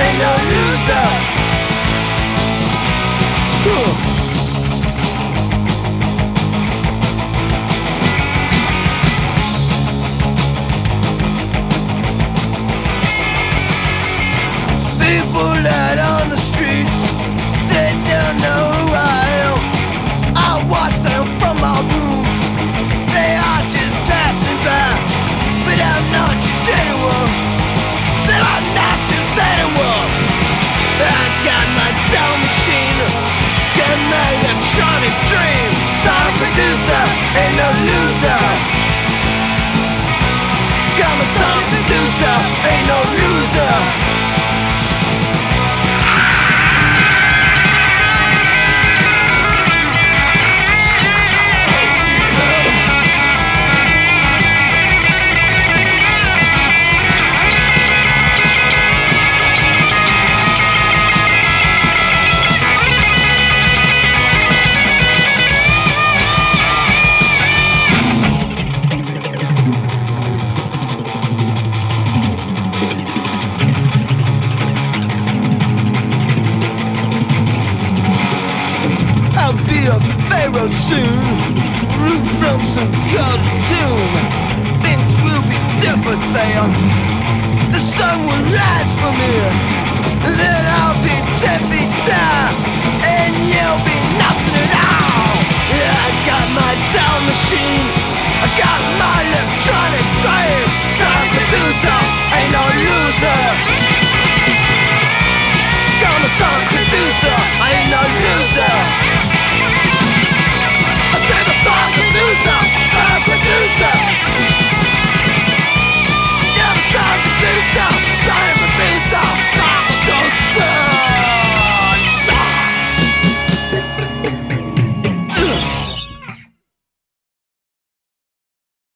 ain't no loser. Whew. Real soon. Root from some cartoon. Things will be different there. The sun will rise from here. Then